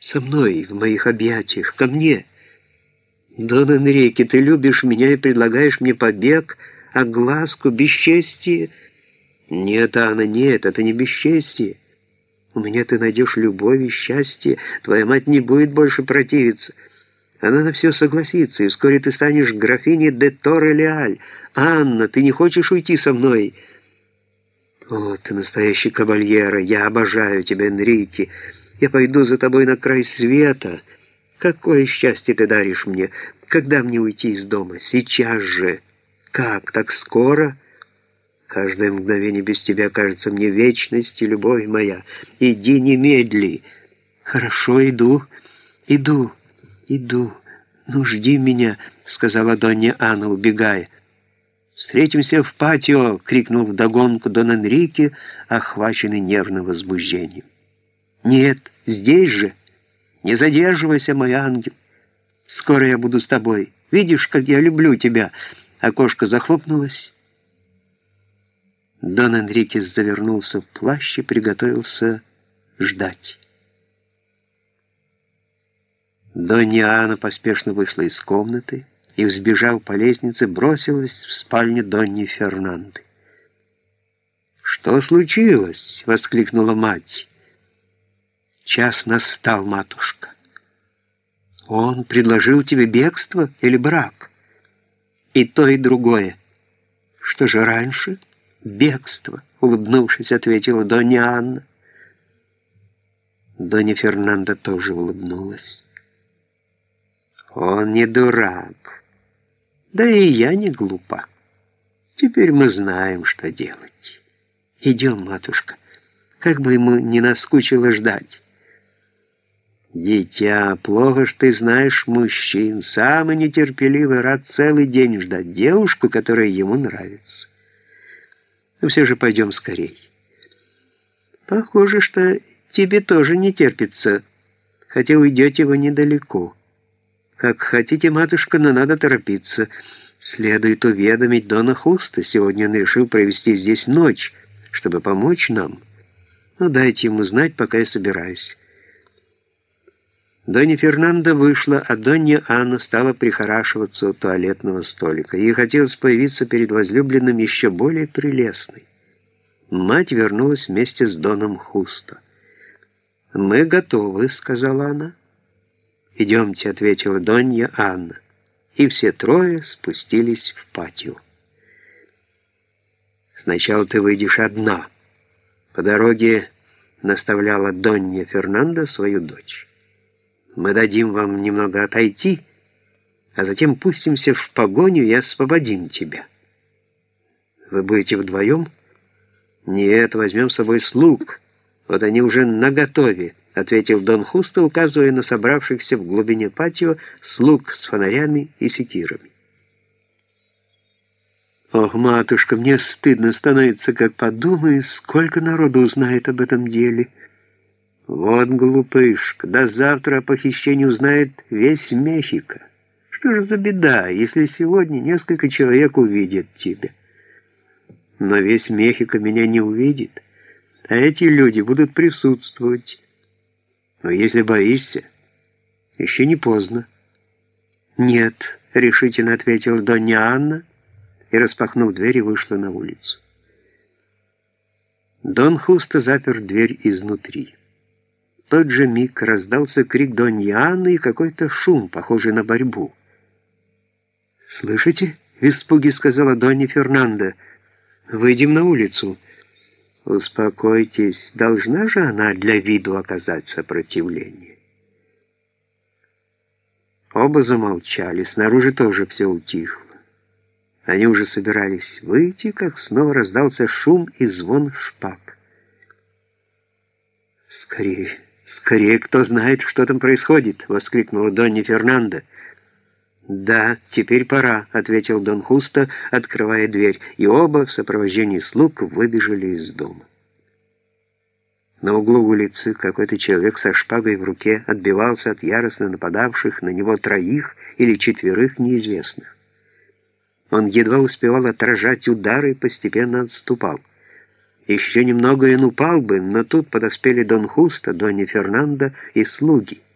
со мной, в моих объятиях, ко мне. Дон Энрике, ты любишь меня и предлагаешь мне побег, огласку, бесчестие? Нет, Анна, нет, это не бесчестие. У меня ты найдешь любовь и счастье, твоя мать не будет больше противиться. Она на все согласится, и вскоре ты станешь графиней де Торре-Леаль. Анна, ты не хочешь уйти со мной?» «О, ты настоящий кавальера, я обожаю тебя, Энрике. Я пойду за тобой на край света. Какое счастье ты даришь мне! Когда мне уйти из дома? Сейчас же! Как, так скоро?» Каждое мгновение без тебя кажется мне вечностью, любовь моя. Иди немедли. Хорошо, иду, иду, иду. Ну, жди меня, сказала Донья Анна, убегая. «Встретимся в патио!» — крикнул вдогонку Дон Энрике, охваченный нервным возбуждением. «Нет, здесь же! Не задерживайся, мой ангел! Скоро я буду с тобой. Видишь, как я люблю тебя!» Окошко захлопнулось. Дон Энрике завернулся в плащ и приготовился ждать. Донья Анна поспешно вышла из комнаты и, взбежав по лестнице, бросилась в спальню Донни Фернанды. «Что случилось?» — воскликнула мать. «Час настал, матушка. Он предложил тебе бегство или брак? И то, и другое. Что же раньше?» «Бегство», — улыбнувшись, ответила Донья Анна. Донья Фернанда тоже улыбнулась. «Он не дурак». Да и я не глупа. Теперь мы знаем, что делать. Идем, матушка, как бы ему не наскучило ждать. Дитя, плохо ж ты знаешь мужчин. Самый нетерпеливый рад целый день ждать девушку, которая ему нравится. Но все же пойдем скорей. Похоже, что тебе тоже не терпится, хотя уйдете вы недалеко. «Как хотите, матушка, но надо торопиться. Следует уведомить Дона Хуста. Сегодня он решил провести здесь ночь, чтобы помочь нам. Ну, дайте ему знать, пока я собираюсь». Донья Фернанда вышла, а Донья Анна стала прихорашиваться у туалетного столика. Ей хотелось появиться перед возлюбленным еще более прелестной. Мать вернулась вместе с Доном Хусто. «Мы готовы», — сказала она. «Идемте», — ответила Донья Анна. И все трое спустились в патио. «Сначала ты выйдешь одна». По дороге наставляла Донья Фернанда свою дочь. «Мы дадим вам немного отойти, а затем пустимся в погоню и освободим тебя». «Вы будете вдвоем?» «Нет, возьмем с собой слуг. Вот они уже наготове». — ответил Дон Хусто, указывая на собравшихся в глубине патио слуг с фонарями и секирами. «Ох, матушка, мне стыдно становится, как подумаю, сколько народу узнает об этом деле. Вот глупышка, до завтра о похищении узнает весь Мехико. Что же за беда, если сегодня несколько человек увидят тебя? Но весь Мехико меня не увидит, а эти люди будут присутствовать». Но если боишься, еще не поздно. «Нет», — решительно ответила Донья Анна и, распахнув дверь, вышла на улицу. Дон Хусто запер дверь изнутри. Тот же миг раздался крик Доньи Анны и какой-то шум, похожий на борьбу. «Слышите?» — в испуге сказала Донья Фернанда. «Выйдем на улицу». Успокойтесь, должна же она для виду оказать сопротивление. Оба замолчали, снаружи тоже все утихло. Они уже собирались выйти, как снова раздался шум и звон шпаг. «Скорее, скорее, кто знает, что там происходит!» — воскликнула Донни Фернандо. «Да, теперь пора», — ответил Дон Хуста, открывая дверь, и оба в сопровождении слуг выбежали из дома. На углу улицы какой-то человек со шпагой в руке отбивался от яростно нападавших на него троих или четверых неизвестных. Он едва успевал отражать удары и постепенно отступал. Еще немного и он упал бы, но тут подоспели Дон Хуста, Донни Фернандо и слуги —